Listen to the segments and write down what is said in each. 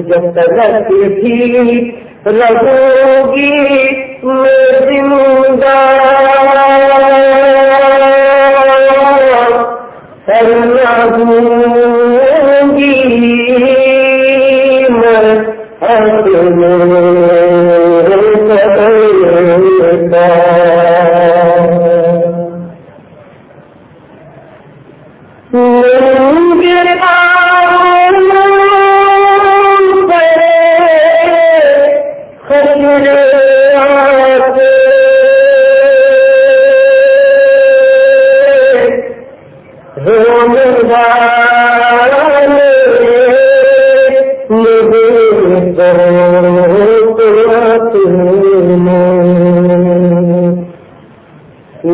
جب تک تھی رہو گی میں زندہ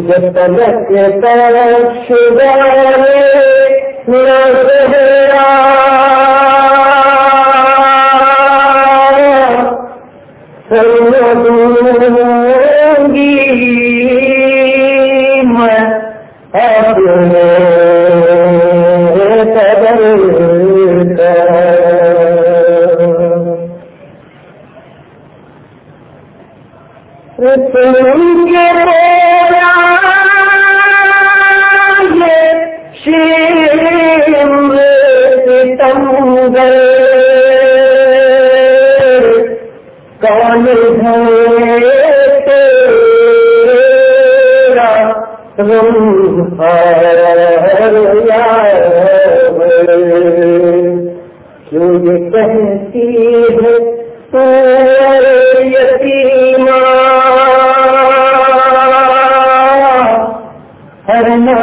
جب میرا سہرا کون کیوں یہ کہتی ہے تو یتیمہ کرنا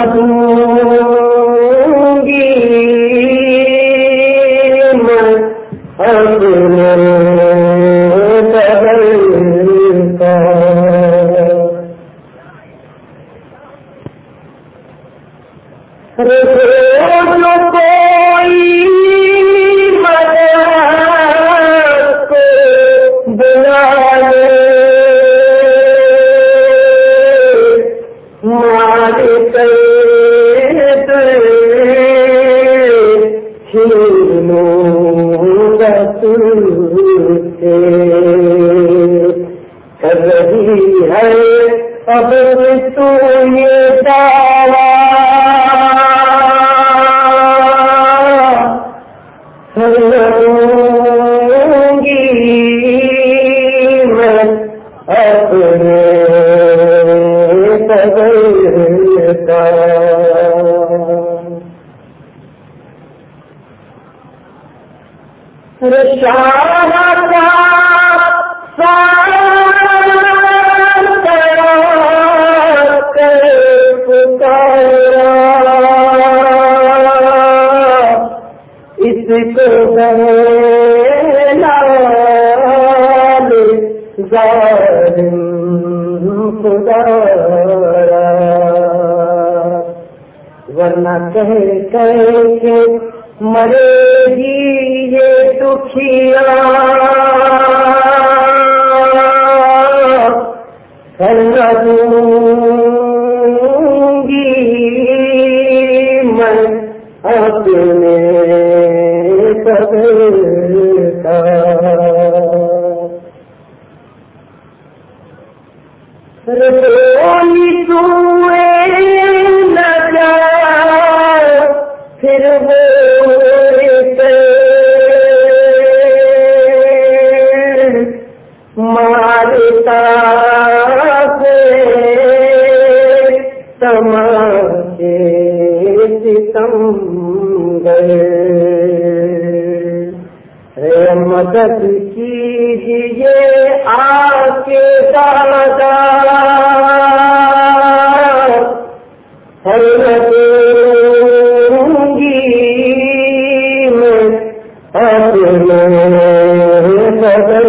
مار ورنہ کہہ کہہ کے مرے گی یہ دکھیا دوں گی میں اپنے بدل سوئے لگا پھر وہ گئے اے مدد کیجیے آ کے دادا ہوں گی میں اپنے بدل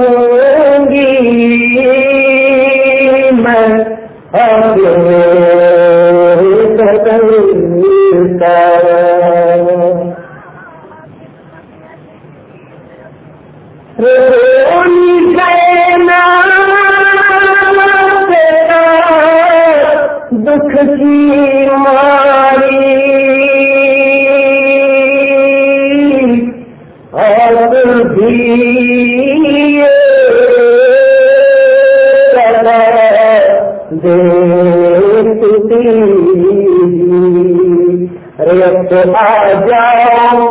دکھ کی ماری اور بھی تو آ جاؤ